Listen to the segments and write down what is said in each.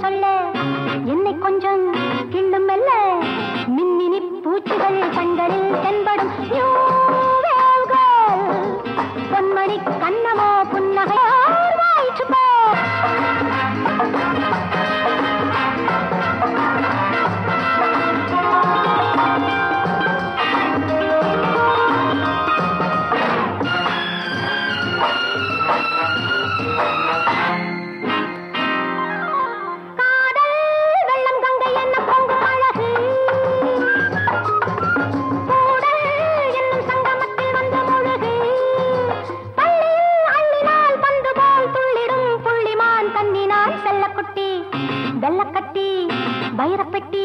சொல்ல என்னை கொஞ்சம் கிண்டும் மெல்ல. மின்னினி பூச்சிகள் கண்களில் தென்படும். வெள்ளக்கட்டி வைரப்பட்டி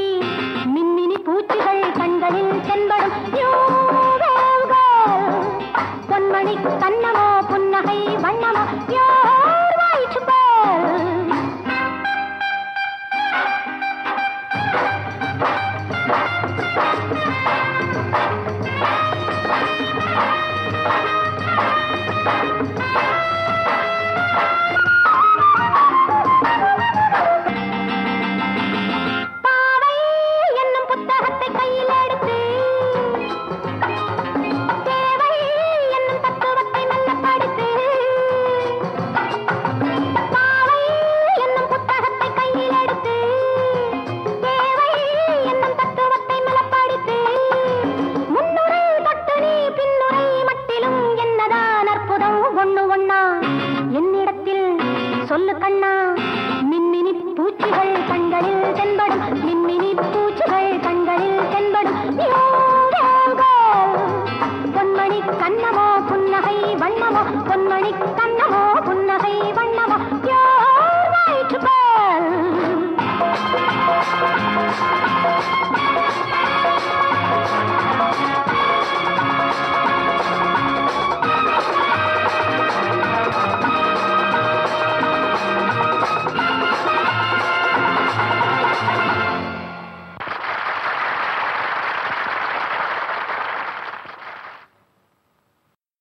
கண்ணா என்னிடத்தில் சொல்லு கண்ணா. மின்மினி பூச்சிகள் கண்களில் தென்படும் மின்மினி பூச்சிகள் கண்களில் தென்படும். பொன்மணி கண்ணமோ புன்னகை வண்ணமோ பொன்மணி